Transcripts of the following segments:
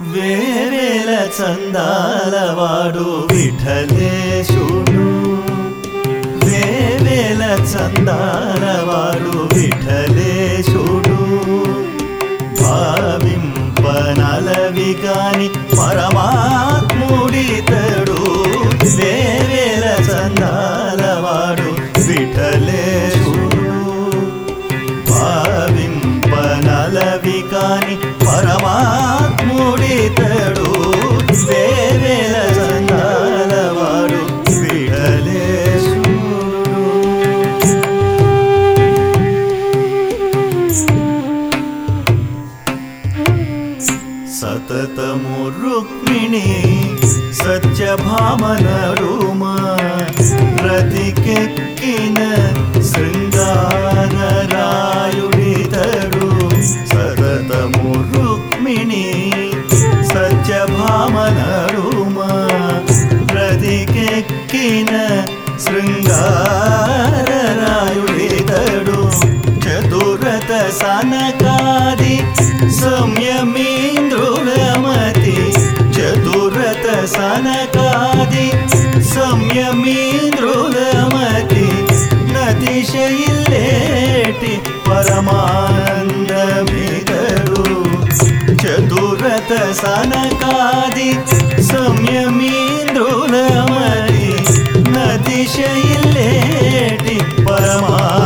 వేవేల చందాలవాడు విఠలేశుడు. వేవేల చందాలవాడు విఠలేశుడు. భావింపనలవి కాని పరమాత్ముడితడు వేవేల చందాలవాడు విఠలేశుడు. భావింపనలవి కాని ेव सतत मो ರುಕ್ಮಿಣಿ ಸತ್ಯ भन रू नकादि सौम्य मीन्द्रोलमति चतुरत सनकादि सौम्यमीन्द्रोलमति नदिशैलेटि परमान्नमि घरु सनकादि सौम्य नदिशैलेटि परमा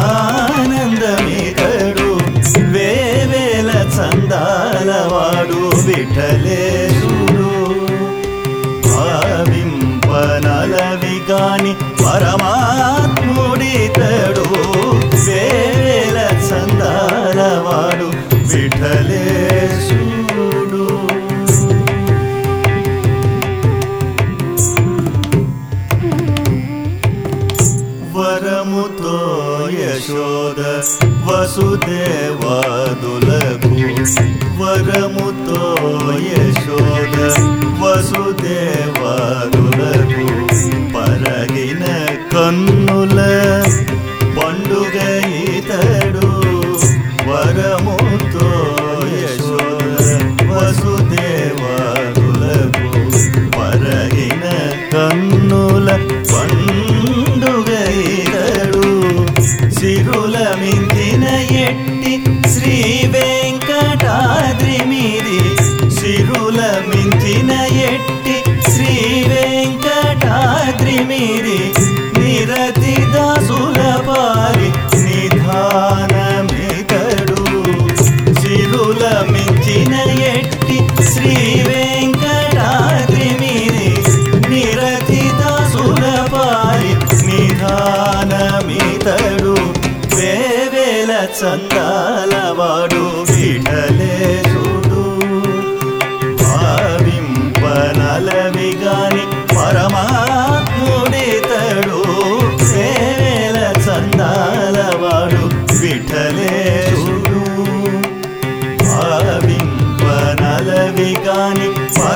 यशोद वसुदेवादुल वरमुतो यशोद वसुदेवादु సిరుల మిందిన ఎట్టి శ్రీ వెంకటాద్రి మీది. సిరుల మించిన ఎట్టి శ్రీ వెంకటాద్రి మీది. నిరతి దాసుల పాలి నిధానమితడు సిరుల మించిన ఎట్టి శ్రీ చందాలవాడు విఠలేశుడు భావింపనలవి గాని పరమాత్ముడితడు. సేల చందాలవాడు విఠలేశుడు భావింపనలవి గాని పర